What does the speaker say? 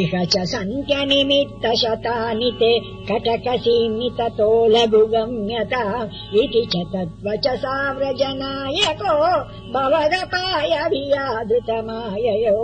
इह च सङ्ख्यनिमित्तशतानि ते कटकसीमिततो ततो लघुगम्यता इति च तद्वच साव्रजनायको भवगपायभियादृतमाययो